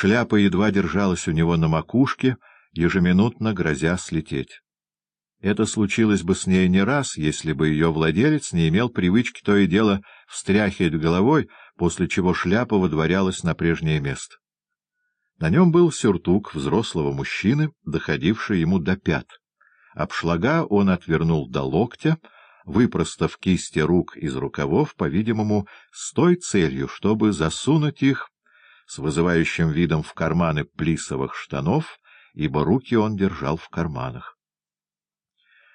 Шляпа едва держалась у него на макушке, ежеминутно грозя слететь. Это случилось бы с ней не раз, если бы ее владелец не имел привычки то и дело встряхивать головой, после чего шляпа водворялась на прежнее место. На нем был сюртук взрослого мужчины, доходивший ему до пят. Обшлага он отвернул до локтя, выпростав кисти рук из рукавов, по-видимому, с той целью, чтобы засунуть их с вызывающим видом в карманы плисовых штанов, ибо руки он держал в карманах.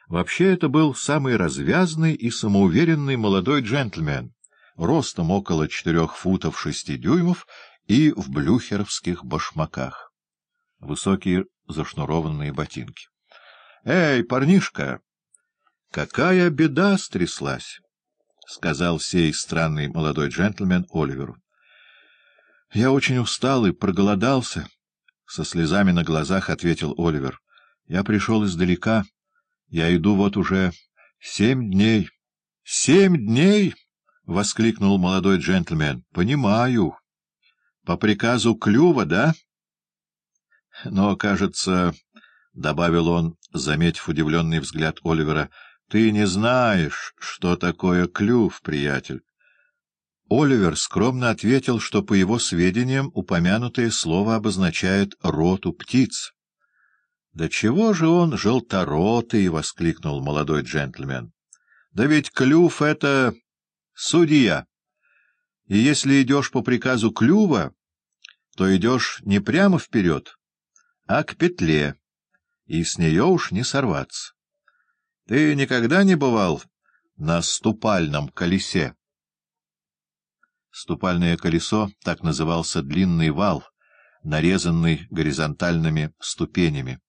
Вообще это был самый развязный и самоуверенный молодой джентльмен, ростом около четырех футов шести дюймов и в блюхеровских башмаках. Высокие зашнурованные ботинки. — Эй, парнишка! Какая беда стряслась! — сказал сей странный молодой джентльмен Оливеру. — Я очень устал и проголодался, — со слезами на глазах ответил Оливер. — Я пришел издалека. Я иду вот уже семь дней. — Семь дней! — воскликнул молодой джентльмен. — Понимаю. — По приказу Клюва, да? — Но, кажется, — добавил он, заметив удивленный взгляд Оливера, — ты не знаешь, что такое клюв, приятель. Оливер скромно ответил, что, по его сведениям, упомянутое слово обозначает роту птиц. — Да чего же он желторотый? — воскликнул молодой джентльмен. — Да ведь клюв — это судья. И если идешь по приказу клюва, то идешь не прямо вперед, а к петле, и с нее уж не сорваться. Ты никогда не бывал на ступальном колесе? Ступальное колесо — так назывался длинный вал, нарезанный горизонтальными ступенями.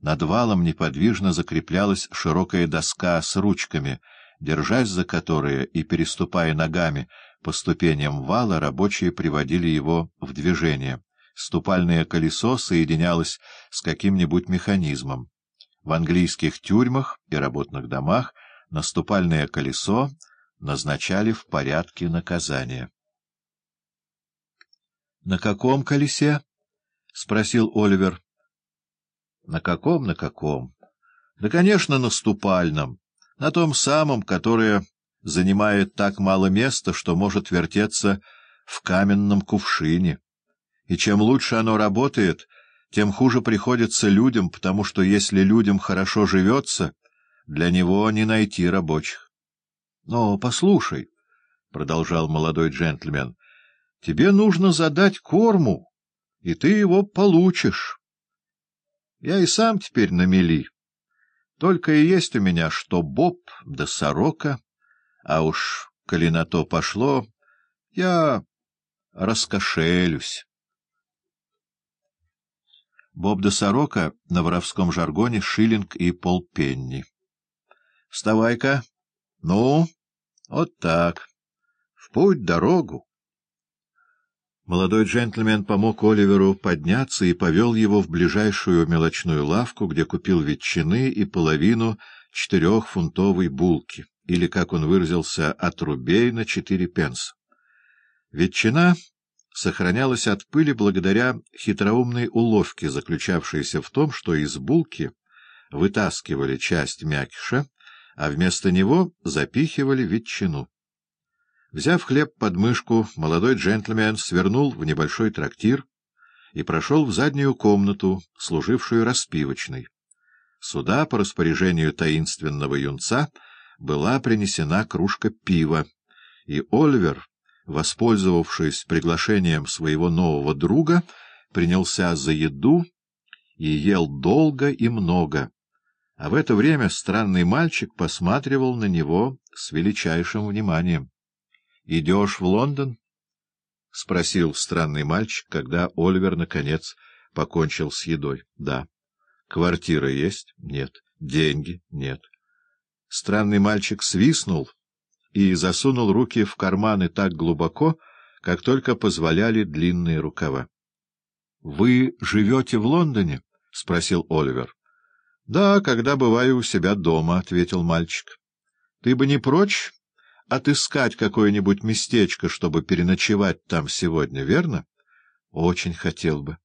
Над валом неподвижно закреплялась широкая доска с ручками, держась за которые и переступая ногами по ступеням вала, рабочие приводили его в движение. Ступальное колесо соединялось с каким-нибудь механизмом. В английских тюрьмах и работных домах наступальное колесо назначали в порядке наказания. — На каком колесе? — спросил Оливер. — На каком, на каком? — Да, конечно, на ступальном, на том самом, которое занимает так мало места, что может вертеться в каменном кувшине. И чем лучше оно работает, тем хуже приходится людям, потому что если людям хорошо живется, для него не найти рабочих. — Но послушай, — продолжал молодой джентльмен, — тебе нужно задать корму, и ты его получишь. Я и сам теперь на мели. Только и есть у меня что боб да сорока, а уж, коли на то пошло, я раскошелюсь. Боб да сорока на воровском жаргоне шиллинг и полпенни. — Вставай-ка. Ну, вот так. В путь дорогу. Молодой джентльмен помог Оливеру подняться и повел его в ближайшую мелочную лавку, где купил ветчины и половину четырехфунтовой булки, или, как он выразился, отрубей на четыре пенса. Ветчина сохранялась от пыли благодаря хитроумной уловке, заключавшейся в том, что из булки вытаскивали часть мякиша, а вместо него запихивали ветчину. Взяв хлеб под мышку, молодой джентльмен свернул в небольшой трактир и прошел в заднюю комнату, служившую распивочной. Сюда, по распоряжению таинственного юнца, была принесена кружка пива, и Ольвер, воспользовавшись приглашением своего нового друга, принялся за еду и ел долго и много. А в это время странный мальчик посматривал на него с величайшим вниманием. Идешь в Лондон? — спросил странный мальчик, когда Оливер, наконец, покончил с едой. — Да. — Квартира есть? — Нет. — Деньги? — Нет. Странный мальчик свистнул и засунул руки в карманы так глубоко, как только позволяли длинные рукава. — Вы живете в Лондоне? — спросил Оливер. — Да, когда бываю у себя дома, — ответил мальчик. — Ты бы не прочь отыскать какое-нибудь местечко, чтобы переночевать там сегодня, верно? Очень хотел бы.